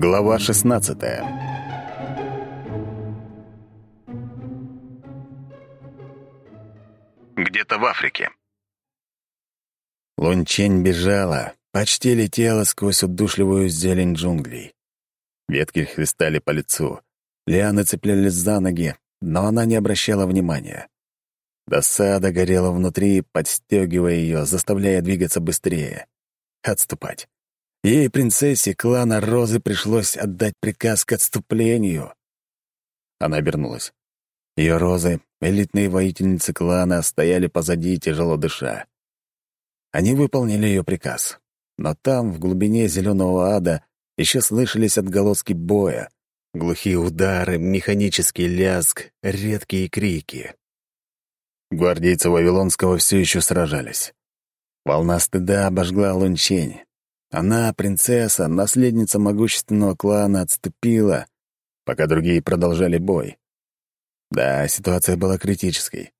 Глава 16 Где-то в Африке. Лунчень бежала, почти летела сквозь удушливую зелень джунглей. Ветки хлестали по лицу, лианы цеплялись за ноги, но она не обращала внимания. Досада горела внутри, подстегивая ее, заставляя двигаться быстрее. Отступать. Ей, принцессе клана Розы, пришлось отдать приказ к отступлению. Она обернулась. Ее розы, элитные воительницы клана, стояли позади, тяжело дыша. Они выполнили ее приказ. Но там, в глубине зеленого ада, еще слышались отголоски боя. Глухие удары, механический лязг, редкие крики. Гвардейцы Вавилонского все еще сражались. Волна стыда обожгла Лунчень. Она, принцесса, наследница могущественного клана, отступила, пока другие продолжали бой. Да, ситуация была критической.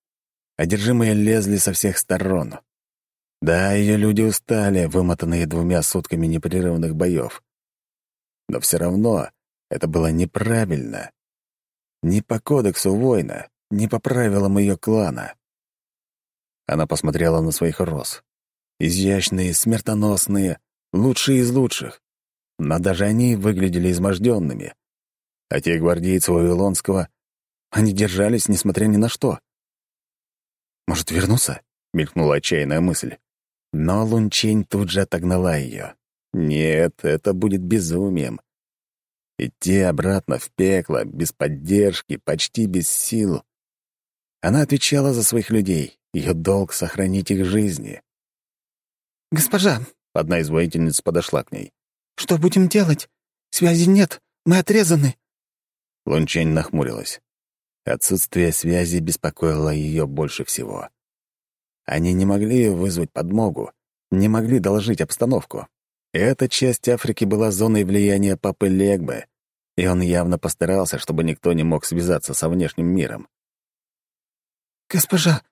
Одержимые лезли со всех сторон. Да, ее люди устали, вымотанные двумя сутками непрерывных боев. Но все равно это было неправильно. Не по кодексу воина, не по правилам ее клана. Она посмотрела на своих роз. Изящные, смертоносные, лучшие из лучших. Но даже они выглядели изможденными. А те гвардейцы Вавилонского, они держались, несмотря ни на что. «Может, вернуться?» — мелькнула отчаянная мысль. Но Лунчень тут же отогнала ее. «Нет, это будет безумием. Идти обратно в пекло, без поддержки, почти без сил. Она отвечала за своих людей. Ее долг — сохранить их жизни. «Госпожа!» — одна из воительниц подошла к ней. «Что будем делать? Связи нет, мы отрезаны». Лунчень нахмурилась. Отсутствие связи беспокоило ее больше всего. Они не могли вызвать подмогу, не могли доложить обстановку. Эта часть Африки была зоной влияния папы Легбе, и он явно постарался, чтобы никто не мог связаться со внешним миром. «Госпожа,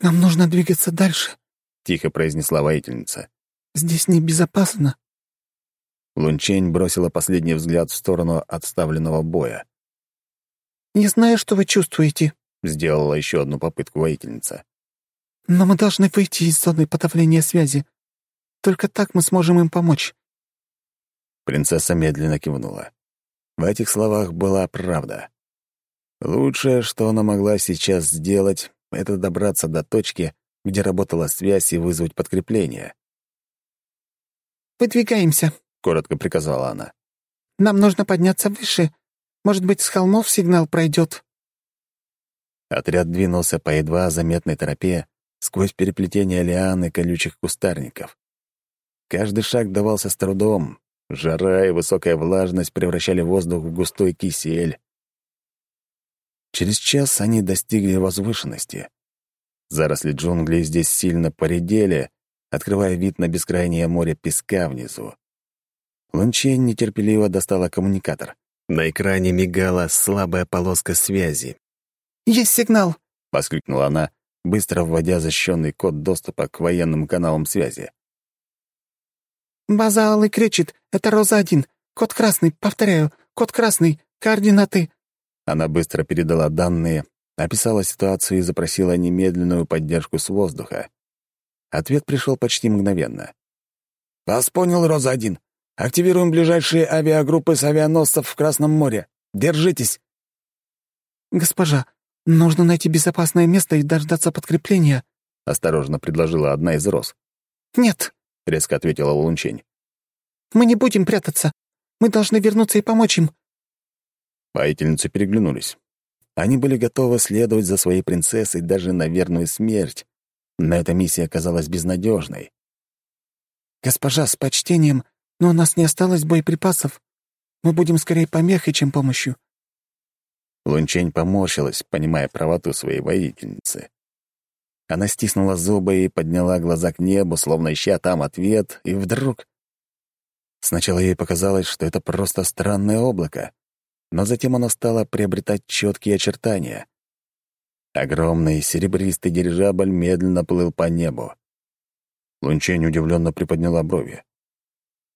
нам нужно двигаться дальше», — тихо произнесла воительница. «Здесь небезопасно». Лунчень бросила последний взгляд в сторону отставленного боя. «Не знаю, что вы чувствуете», — сделала еще одну попытку воительница. «Но мы должны выйти из зоны подавления связи. Только так мы сможем им помочь». Принцесса медленно кивнула. В этих словах была правда. Лучшее, что она могла сейчас сделать, это добраться до точки, где работала связь и вызвать подкрепление. «Выдвигаемся», — коротко приказала она. «Нам нужно подняться выше. Может быть, с холмов сигнал пройдет». Отряд двинулся по едва заметной тропе сквозь переплетение лиан и колючих кустарников. Каждый шаг давался с трудом. Жара и высокая влажность превращали воздух в густой кисель. Через час они достигли возвышенности. Заросли джунглей здесь сильно поредели, открывая вид на бескрайнее море песка внизу. Лунчень нетерпеливо достала коммуникатор. На экране мигала слабая полоска связи. «Есть сигнал!» — воскликнула она, быстро вводя защищенный код доступа к военным каналам связи. «База Аллы кричит. Это Роза-1. Код красный. Повторяю. Код красный. Координаты. Она быстро передала данные, описала ситуацию и запросила немедленную поддержку с воздуха. Ответ пришел почти мгновенно. «Вас понял, Роза-1. Активируем ближайшие авиагруппы с авианосцев в Красном море. Держитесь!» «Госпожа, нужно найти безопасное место и дождаться подкрепления», — осторожно предложила одна из роз. «Нет», — резко ответила Лунчень. «Мы не будем прятаться. Мы должны вернуться и помочь им. Воительницы переглянулись. Они были готовы следовать за своей принцессой даже на верную смерть, но эта миссия оказалась безнадежной. «Госпожа, с почтением, но у нас не осталось боеприпасов. Мы будем скорее помехой, чем помощью». Лунчень поморщилась, понимая правоту своей воительницы. Она стиснула зубы и подняла глаза к небу, словно ища там ответ, и вдруг... Сначала ей показалось, что это просто странное облако но затем оно стало приобретать четкие очертания. Огромный серебристый дирижабль медленно плыл по небу. Лунчень удивленно приподняла брови.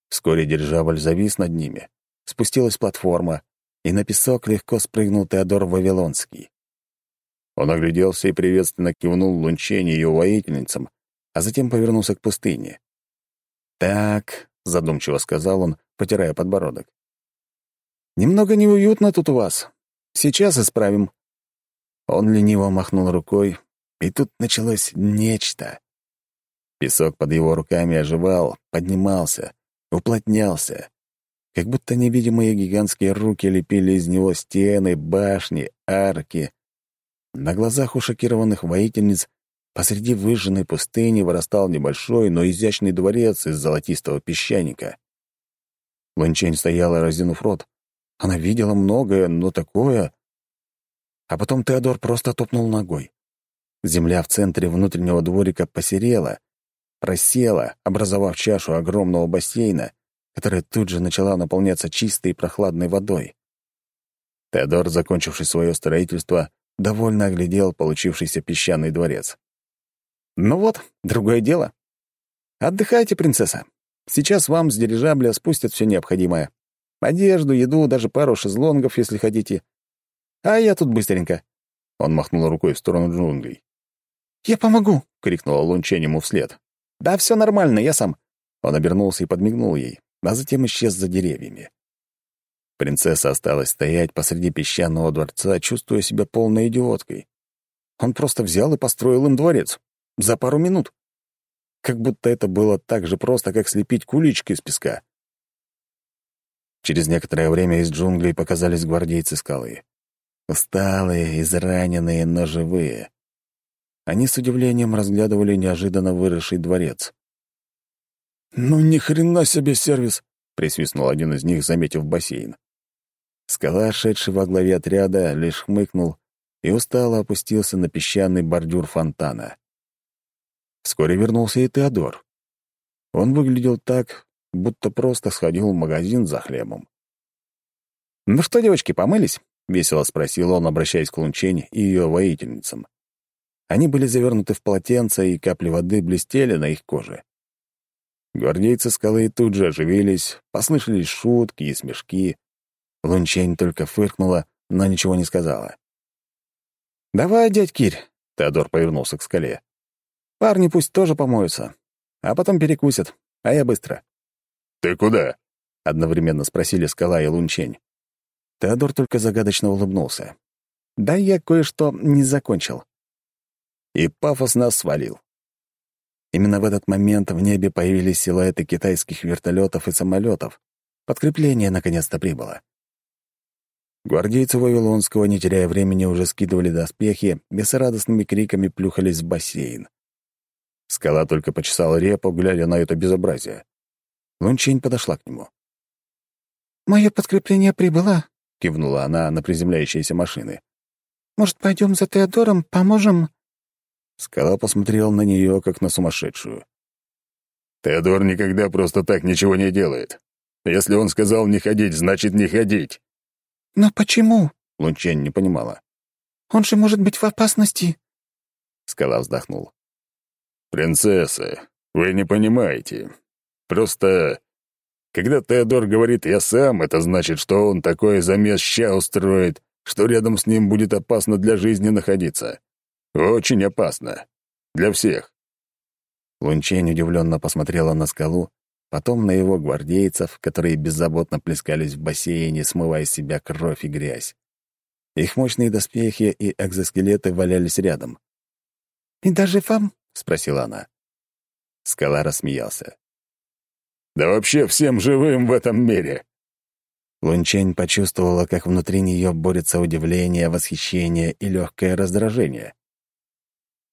Вскоре дирижабль завис над ними, спустилась платформа, и на песок легко спрыгнул Теодор Вавилонский. Он огляделся и приветственно кивнул Лунчени и ее воительницам, а затем повернулся к пустыне. «Так», — задумчиво сказал он, потирая подбородок. «Немного неуютно тут у вас. Сейчас исправим». Он лениво махнул рукой, и тут началось нечто. Песок под его руками оживал, поднимался, уплотнялся. Как будто невидимые гигантские руки лепили из него стены, башни, арки. На глазах у шокированных воительниц посреди выжженной пустыни вырастал небольшой, но изящный дворец из золотистого песчаника. Ланчень стояла, разинув рот. Она видела многое, но такое... А потом Теодор просто топнул ногой. Земля в центре внутреннего дворика посерела, просела, образовав чашу огромного бассейна, которая тут же начала наполняться чистой и прохладной водой. Теодор, закончивший свое строительство, довольно оглядел получившийся песчаный дворец. «Ну вот, другое дело. Отдыхайте, принцесса. Сейчас вам с дирижабля спустят все необходимое. Одежду, еду, даже пару шезлонгов, если хотите. А я тут быстренько». Он махнул рукой в сторону джунглей. «Я помогу!» — крикнула Лунчень ему вслед. «Да все нормально, я сам». Он обернулся и подмигнул ей, а затем исчез за деревьями. Принцесса осталась стоять посреди песчаного дворца, чувствуя себя полной идиоткой. Он просто взял и построил им дворец. За пару минут. Как будто это было так же просто, как слепить кулички из песка. Через некоторое время из джунглей показались гвардейцы скалы. Усталые, израненные, но живые. Они с удивлением разглядывали неожиданно выросший дворец. «Ну ни хрена себе сервис!» — присвистнул один из них, заметив бассейн. Скала, шедший во главе отряда, лишь хмыкнул и устало опустился на песчаный бордюр фонтана. Вскоре вернулся и Теодор. Он выглядел так, будто просто сходил в магазин за хлебом. «Ну что, девочки, помылись?» — весело спросил он, обращаясь к Лунчень и ее воительницам. Они были завернуты в полотенца, и капли воды блестели на их коже. Гвардейцы скалы тут же оживились, послышались шутки и смешки. Лунчень только фыркнула, но ничего не сказала. «Давай, дядь Кирь», — Теодор повернулся к скале. «Парни пусть тоже помоются, а потом перекусят, а я быстро». «Ты куда?» — одновременно спросили скала и Лунчень. Теодор только загадочно улыбнулся. «Да я кое-что не закончил» и пафосно свалил. Именно в этот момент в небе появились силуэты китайских вертолетов и самолетов. Подкрепление наконец-то прибыло. Гвардейцы Вавилонского, не теряя времени, уже скидывали доспехи, бессрадостными криками плюхались в бассейн. Скала только почесала репу, глядя на это безобразие. Лунчень подошла к нему. «Мое подкрепление прибыло», — кивнула она на приземляющиеся машины. «Может, пойдем за Теодором, поможем?» Скала посмотрел на нее, как на сумасшедшую. «Теодор никогда просто так ничего не делает. Если он сказал не ходить, значит не ходить». «Но почему?» — Лунчень не понимала. «Он же может быть в опасности». Скала вздохнул. «Принцесса, вы не понимаете. Просто, когда Теодор говорит «я сам», это значит, что он такой замес ща устроит, что рядом с ним будет опасно для жизни находиться. Очень опасно. Для всех. Лунчень удивленно посмотрела на скалу, потом на его гвардейцев, которые беззаботно плескались в бассейне, смывая с себя кровь и грязь. Их мощные доспехи и экзоскелеты валялись рядом. «И даже вам?» — спросила она. Скала рассмеялся. «Да вообще всем живым в этом мире!» Лунчень почувствовала, как внутри нее борется удивление, восхищение и легкое раздражение.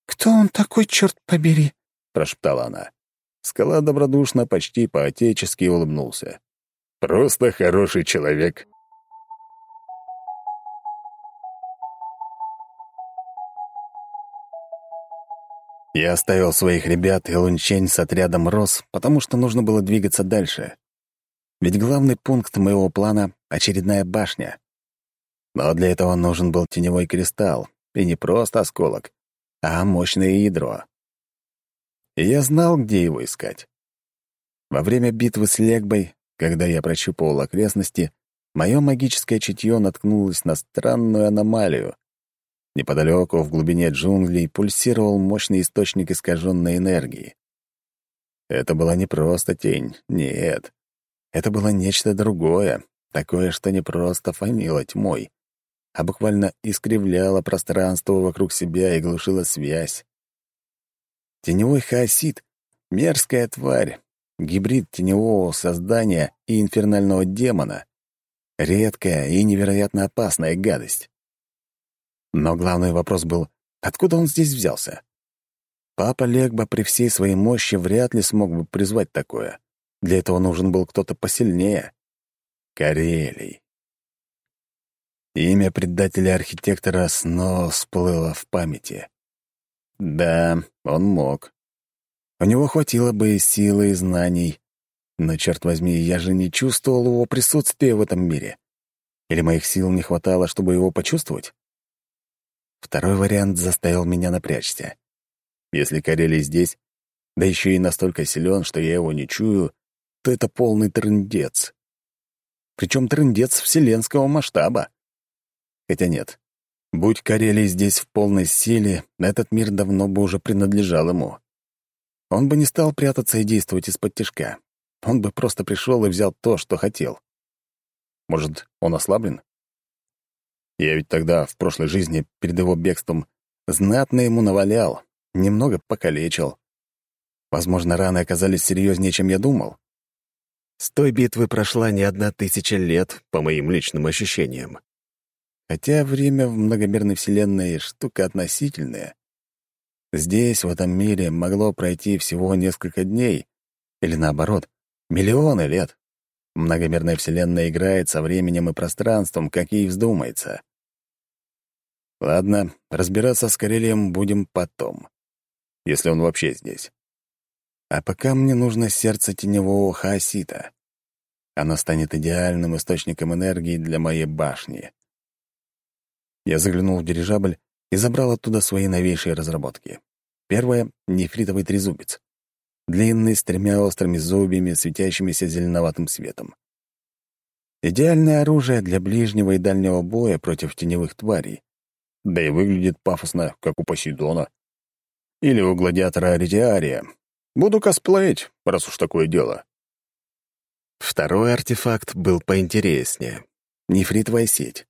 «Кто он такой, черт побери?» — прошептала она. Скала добродушно, почти по-отечески улыбнулся. «Просто хороший человек». Я оставил своих ребят и Лунчень с отрядом рос, потому что нужно было двигаться дальше. Ведь главный пункт моего плана — очередная башня. Но для этого нужен был теневой кристалл, и не просто осколок, а мощное ядро. И я знал, где его искать. Во время битвы с Легбой, когда я прощупывал окрестности, мое магическое чутье наткнулось на странную аномалию. Неподалеку, в глубине джунглей, пульсировал мощный источник искаженной энергии. Это была не просто тень, нет. Это было нечто другое, такое, что не просто фанило тьмой, а буквально искривляло пространство вокруг себя и глушило связь. Теневой хаосит — мерзкая тварь, гибрид теневого создания и инфернального демона, редкая и невероятно опасная гадость. Но главный вопрос был, откуда он здесь взялся? Папа Легба при всей своей мощи вряд ли смог бы призвать такое. Для этого нужен был кто-то посильнее. Карелий. Имя предателя-архитектора снова всплыло в памяти. Да, он мог. У него хватило бы силы и знаний. Но, черт возьми, я же не чувствовал его присутствия в этом мире. Или моих сил не хватало, чтобы его почувствовать? Второй вариант заставил меня напрячься. Если Карелий здесь, да еще и настолько силен, что я его не чую, то это полный трындец. Причем трындец вселенского масштаба. Хотя нет, будь Карелий здесь в полной силе, этот мир давно бы уже принадлежал ему. Он бы не стал прятаться и действовать из-под тяжка. Он бы просто пришел и взял то, что хотел. Может, он ослаблен? Я ведь тогда, в прошлой жизни, перед его бегством, знатно ему навалял, немного покалечил. Возможно, раны оказались серьезнее, чем я думал. С той битвы прошла не одна тысяча лет, по моим личным ощущениям. Хотя время в многомерной вселенной — штука относительная. Здесь, в этом мире, могло пройти всего несколько дней, или наоборот, миллионы лет. Многомерная вселенная играет со временем и пространством, как ей вздумается. Ладно, разбираться с Карелием будем потом, если он вообще здесь. А пока мне нужно сердце теневого хаосита. Оно станет идеальным источником энергии для моей башни. Я заглянул в дирижабль и забрал оттуда свои новейшие разработки. Первое — нефритовый трезубец. Длинный, с тремя острыми зубьями, светящимися зеленоватым светом. Идеальное оружие для ближнего и дальнего боя против теневых тварей. Да и выглядит пафосно, как у Посейдона. Или у гладиатора Ретиария. Буду косплеить, раз уж такое дело. Второй артефакт был поинтереснее. Нефритовая сеть.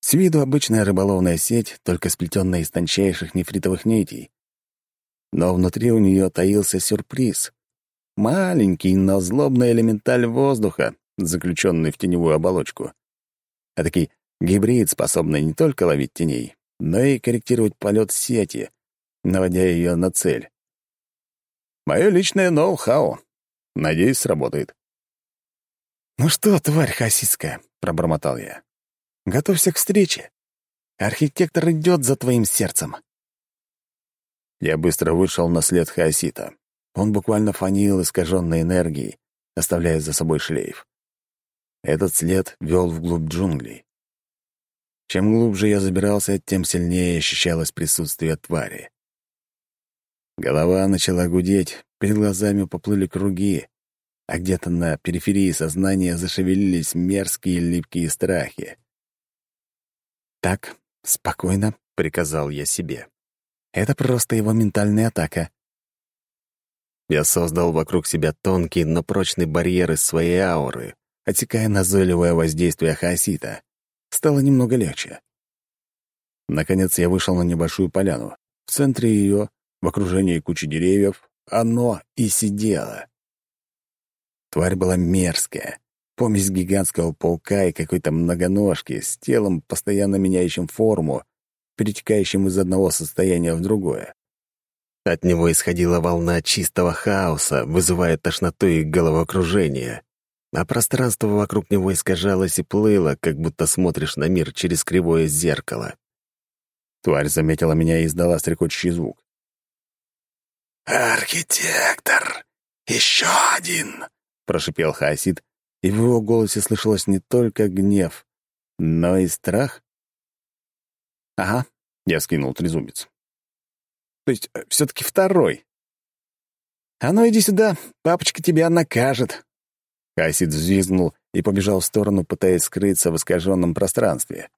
С виду обычная рыболовная сеть, только сплетенная из тончайших нефритовых нитей. Но внутри у нее таился сюрприз. Маленький, но злобный элементаль воздуха, заключенный в теневую оболочку. А таки гибрид, способный не только ловить теней, но и корректировать полет сети, наводя ее на цель. Мое личное ноу-хау. Надеюсь, сработает. «Ну что, тварь хасидская», — пробормотал я. Готовься к встрече. Архитектор идет за твоим сердцем. Я быстро вышел на след Хаосита. Он буквально фанил искаженной энергией, оставляя за собой шлейф. Этот след вел вглубь джунглей. Чем глубже я забирался, тем сильнее ощущалось присутствие твари. Голова начала гудеть, перед глазами поплыли круги, а где-то на периферии сознания зашевелились мерзкие липкие страхи. «Так, спокойно», — приказал я себе. «Это просто его ментальная атака». Я создал вокруг себя тонкий, но прочный барьер из своей ауры, отсекая назойливое воздействие хаосита. Стало немного легче. Наконец я вышел на небольшую поляну. В центре ее, в окружении кучи деревьев, оно и сидело. Тварь была мерзкая, Помесь гигантского паука и какой-то многоножки с телом, постоянно меняющим форму, перетекающим из одного состояния в другое. От него исходила волна чистого хаоса, вызывая тошноту и головокружение. А пространство вокруг него искажалось и плыло, как будто смотришь на мир через кривое зеркало. Тварь заметила меня и издала стрекочущий звук. «Архитектор! Еще один!» — прошипел Хаосид, и в его голосе слышалось не только гнев, но и страх. «Ага», — я скинул трезубец. «То есть э, все таки второй. А ну иди сюда, папочка тебя накажет». Хасид взвизгнул и побежал в сторону, пытаясь скрыться в искаженном пространстве.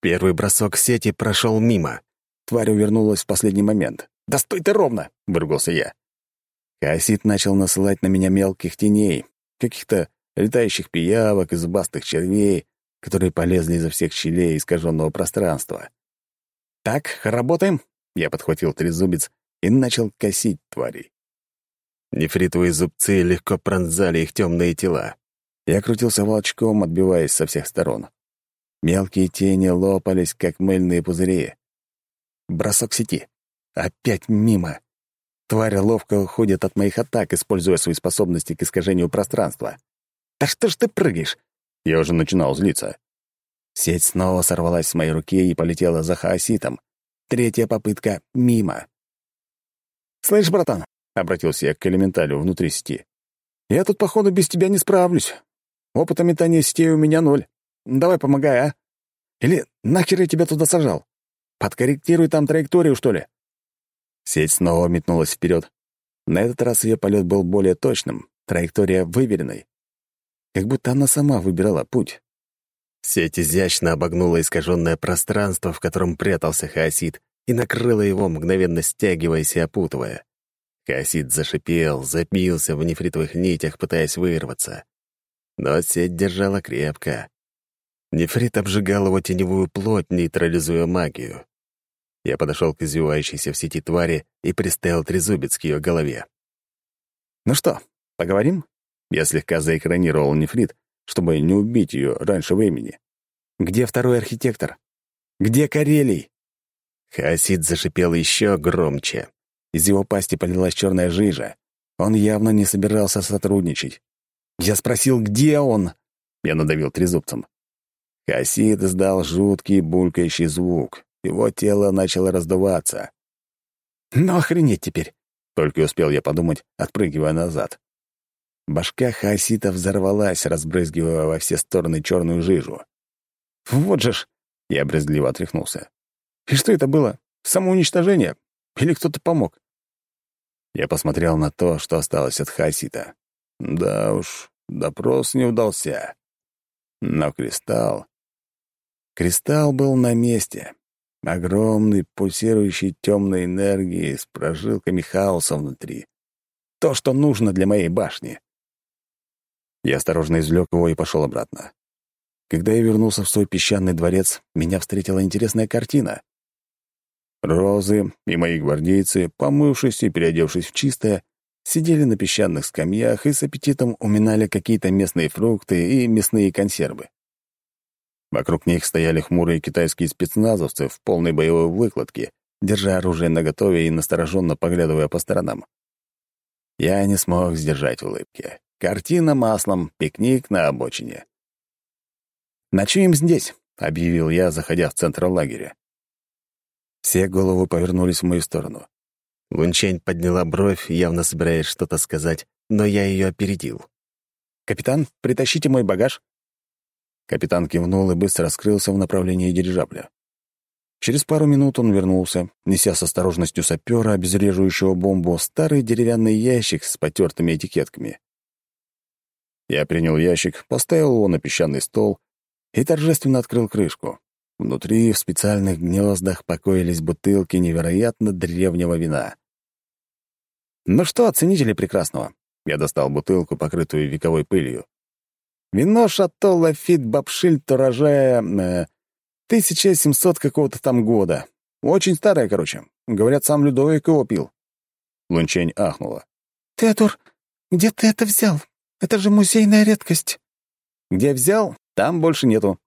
Первый бросок сети прошел мимо. Тварь увернулась в последний момент. «Да стой ты ровно!» — выругался я. Хасид начал насылать на меня мелких теней, каких-то летающих пиявок и зубастых червей, которые полезли изо всех щелей искаженного пространства. «Так, работаем!» — я подхватил трезубец и начал косить тварей. Нефритовые зубцы легко пронзали их темные тела. Я крутился волчком, отбиваясь со всех сторон. Мелкие тени лопались, как мыльные пузыри. Бросок сети. Опять мимо. Тварь ловко уходит от моих атак, используя свои способности к искажению пространства. «Да что ж ты прыгаешь?» Я уже начинал злиться. Сеть снова сорвалась с моей руки и полетела за хаоситом. Третья попытка — мимо. «Слышь, братан», — обратился я к элементалю внутри сети, «я тут, походу, без тебя не справлюсь. Опыта метания сетей у меня ноль. Давай помогай, а? Или нахер я тебя туда сажал? Подкорректируй там траекторию, что ли?» Сеть снова метнулась вперед. На этот раз ее полет был более точным, траектория выверенной. Как будто она сама выбирала путь. Сеть изящно обогнула искаженное пространство, в котором прятался хаосит, и накрыла его, мгновенно стягиваясь и опутывая. Хаосит зашипел, запился в нефритовых нитях, пытаясь вырваться. Но сеть держала крепко. Нефрит обжигал его теневую плоть, нейтрализуя магию. Я подошел к извивающейся в сети твари и приставил трезубец к ее голове. «Ну что, поговорим?» Я слегка заэкранировал нефрит, чтобы не убить ее раньше времени. «Где второй архитектор? Где Карелий?» Хаосид зашипел еще громче. Из его пасти полилась черная жижа. Он явно не собирался сотрудничать. «Я спросил, где он?» Я надавил трезубцем. Хасид издал жуткий булькающий звук. Его тело начало раздуваться. «Ну охренеть теперь!» — только успел я подумать, отпрыгивая назад. Башка хаосита взорвалась, разбрызгивая во все стороны черную жижу. «Вот же ж!» — я брезгливо отряхнулся. «И что это было? Самоуничтожение? Или кто-то помог?» Я посмотрел на то, что осталось от хаосита. Да уж, допрос не удался. Но кристалл... Кристалл был на месте. Огромный, пульсирующий темной энергией с прожилками хаоса внутри. То, что нужно для моей башни. Я осторожно извлек его и пошел обратно. Когда я вернулся в свой песчаный дворец, меня встретила интересная картина. Розы и мои гвардейцы, помывшись и переодевшись в чистое, сидели на песчаных скамьях и с аппетитом уминали какие-то местные фрукты и мясные консервы. Вокруг них стояли хмурые китайские спецназовцы в полной боевой выкладке, держа оружие наготове и настороженно поглядывая по сторонам. Я не смог сдержать улыбки. Картина маслом, пикник на обочине. «Ночуем здесь», — объявил я, заходя в центр лагеря. Все головы повернулись в мою сторону. Лунчень подняла бровь, явно собираясь что-то сказать, но я ее опередил. «Капитан, притащите мой багаж». Капитан кивнул и быстро скрылся в направлении дирижабля. Через пару минут он вернулся, неся с осторожностью сапера, обезвреживающего бомбу, старый деревянный ящик с потертыми этикетками. Я принял ящик, поставил его на песчаный стол и торжественно открыл крышку. Внутри в специальных гнездах покоились бутылки невероятно древнего вина. «Ну что, оценители прекрасного?» Я достал бутылку, покрытую вековой пылью. «Вино Шато Лафит Бабшильд урожая... Э, 1700 какого-то там года. Очень старое, короче. Говорят, сам Людовик его пил». Лунчень ахнула. «Теодор, где ты это взял? Это же музейная редкость». «Где взял? Там больше нету».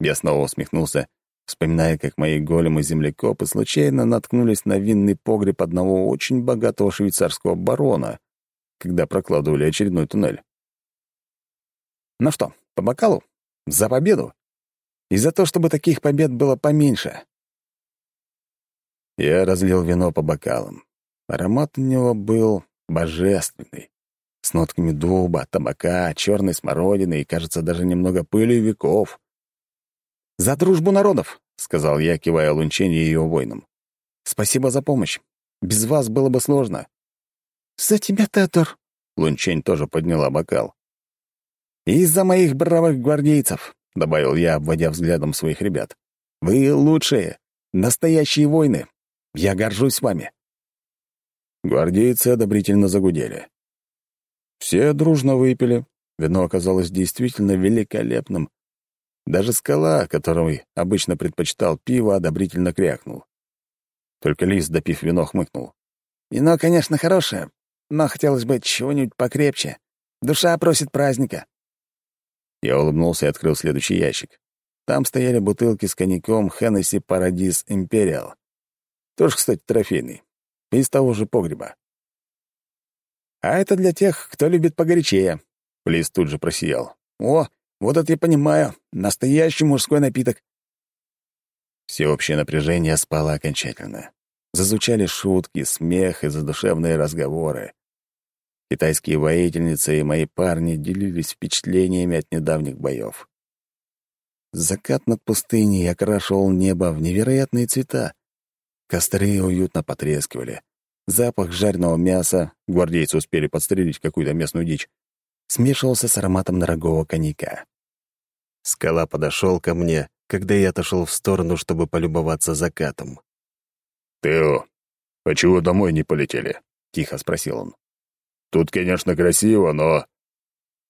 Я снова усмехнулся, вспоминая, как мои големы-землекопы случайно наткнулись на винный погреб одного очень богатого швейцарского барона, когда прокладывали очередной туннель. Ну что, по бокалу? За победу? И за то, чтобы таких побед было поменьше. Я разлил вино по бокалам. Аромат у него был божественный с нотками дуба, табака, черной смородины и, кажется, даже немного пыли веков. «За дружбу народов!» — сказал я, кивая Лунчень и ее воинам. «Спасибо за помощь. Без вас было бы сложно». «За тебя, Теодор!» Лунчень тоже подняла бокал. «Из-за моих бравых гвардейцев», — добавил я, обводя взглядом своих ребят. «Вы лучшие, настоящие воины. Я горжусь вами». Гвардейцы одобрительно загудели. Все дружно выпили. Вино оказалось действительно великолепным. Даже скала, которой обычно предпочитал пиво, одобрительно крякнул. Только Лис, допив вино, хмыкнул. «Вино, конечно, хорошее, но хотелось бы чего-нибудь покрепче. Душа просит праздника». Я улыбнулся и открыл следующий ящик. Там стояли бутылки с коньяком Hennessy Paradise Imperial. Тоже, кстати, трофейный. Из того же погреба. А это для тех, кто любит погорячее. Лис тут же просиял. О, вот это я понимаю. Настоящий мужской напиток. Всеобщее напряжение спало окончательно. Зазвучали шутки, смех и задушевные разговоры. Китайские воительницы и мои парни делились впечатлениями от недавних боев. Закат над пустыней окрашивал небо в невероятные цвета. Костры уютно потрескивали. Запах жареного мяса, гвардейцы успели подстрелить какую-то местную дичь, смешивался с ароматом дорогого коньяка. Скала подошел ко мне, когда я отошел в сторону, чтобы полюбоваться закатом. «Тео, а чего домой не полетели?» — тихо спросил он. Тут, конечно, красиво, но...»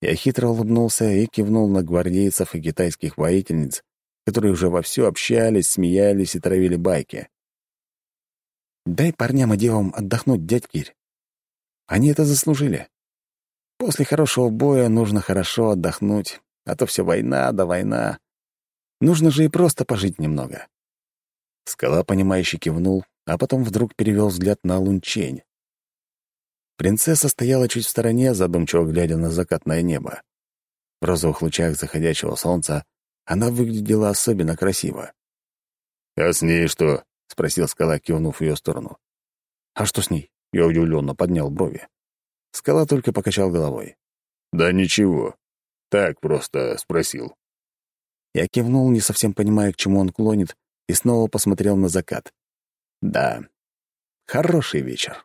Я хитро улыбнулся и кивнул на гвардейцев и китайских воительниц, которые уже вовсю общались, смеялись и травили байки. «Дай парням и девам отдохнуть, дядь Кирь. Они это заслужили. После хорошего боя нужно хорошо отдохнуть, а то все война да война. Нужно же и просто пожить немного». Скала, понимающе кивнул, а потом вдруг перевел взгляд на Лунчень. Принцесса стояла чуть в стороне, задумчиво глядя на закатное небо. В розовых лучах заходящего солнца она выглядела особенно красиво. «А с ней что?» — спросил скала, кивнув в ее сторону. «А что с ней?» — я удивленно поднял брови. Скала только покачал головой. «Да ничего. Так просто спросил». Я кивнул, не совсем понимая, к чему он клонит, и снова посмотрел на закат. «Да, хороший вечер».